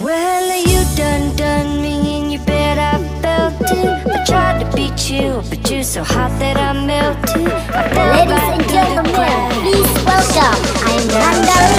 Well, you done done me in your bed, I felt it. I tried to beat you, but you're so hot that I melted. I Ladies and gentlemen, please welcome, I'm Randa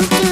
you.